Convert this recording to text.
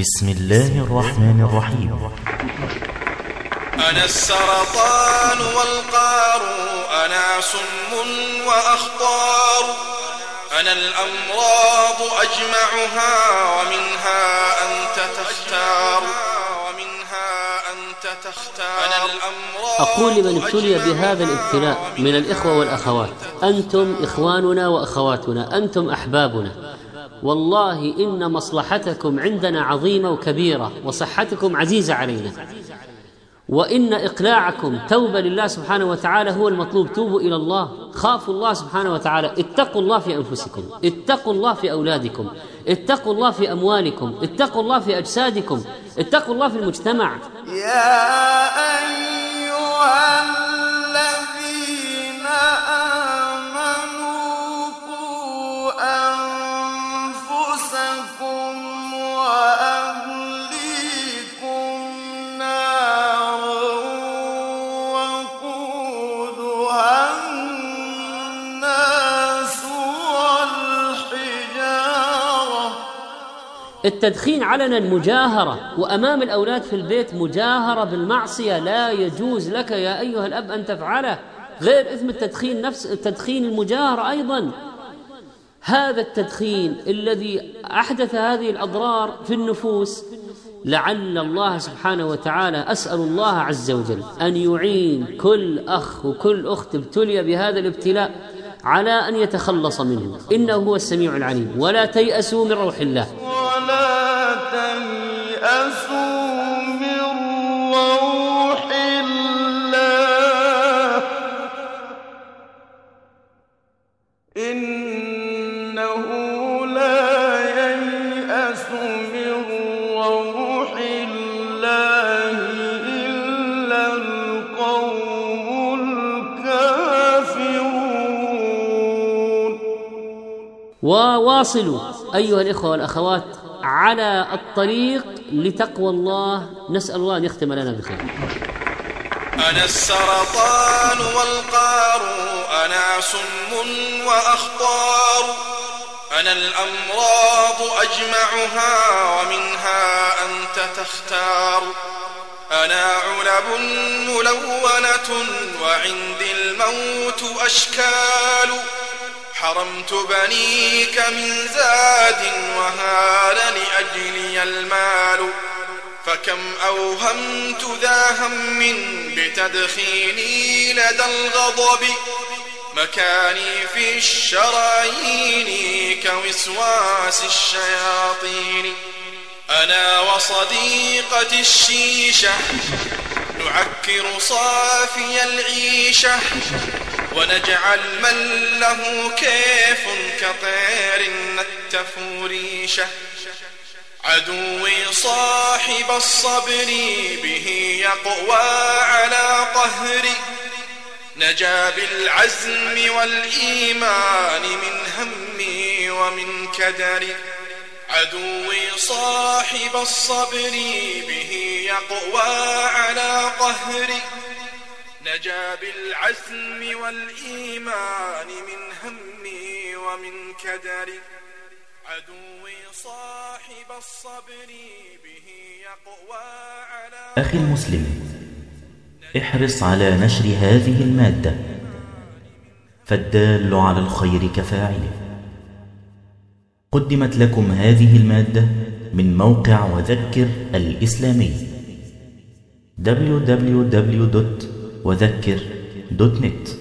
بسم الله الرحمن الرحيم. أنا السرطان والقار أنا سم وأخطار. أنا الأمراض أجمعها ومنها أنت تختار. ومنها أنت تختار. أنا الأمراض أقول لمن ابتلي بهذا الابتلاء من الإخوة والأخوات. أنتم إخواننا وأخواتنا أنتم أحبابنا. والله إن مصلحتكم عندنا عظيمة وكبيرة وصحتكم عزيزة علينا. وإن إقلاعكم توبة لله سبحانه وتعالى هو المطلوب. توبوا إلى الله خافوا الله سبحانه وتعالى. اتقوا الله في أنفسكم اتقوا الله في أولادكم اتقوا الله في أموالكم اتقوا الله في أجسادكم اتقوا الله في المجتمع. يا أيها التدخين علنا مجاهرة وأمام الأولاد في البيت مجاهرة بالمعصية لا يجوز لك يا أيها الأب أن تفعله. غير إثم التدخين نفس التدخين المجاهرة أيضا. هذا التدخين الذي أحدث هذه الأضرار في النفوس لعل الله سبحانه وتعالى أسأل الله عز وجل أن يعين كل أخ وكل أخت ابتلي بهذا الابتلاء على أن يتخلص منه. إنه هو السميع العليم. ولا تيأسوا من روح الله. وواصلوا أيها الإخوة والأخوات على الطريق لتقوى الله نسأل الله أن يختم لنا بخير أنا السرطان والقار أنا سم وأخطار أنا الأمراض أجمعها ومنها أنت تختار. أنا علب ملونة وعندي الموت أشكال. حرمت بنيك من زاد وهان لأجلي المال. فكم أوهمت ذا هم بتدخيني لدى الغضب. مكاني في الشرايين كوسواس الشياطين. أنا وصديقتي الشيشة نعكر صافي العيشة ونجعل من له كيف كطير نتف ريشة. عدوي صاحب الصبر به يقوى على قهري. نجا بالعزم والإيمان من همي ومن كدري. عدوي صاحب الصبر به يقوى على قهري. نجا بالعزم والإيمان من همي ومن كدري. عدوي صاحب الصبر به يقوى على أخي المسلم احرص على نشر هذه المادة فالدال على الخير كفاعله. قدمت لكم هذه المادة من موقع وذكر الإسلامي www.وذكر.net